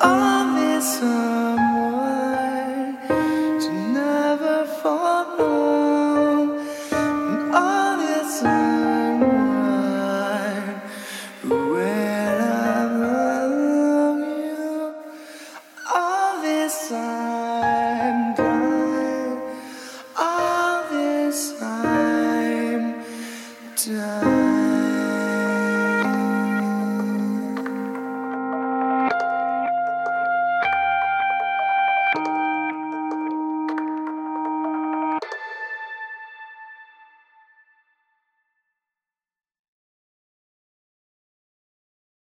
all this her.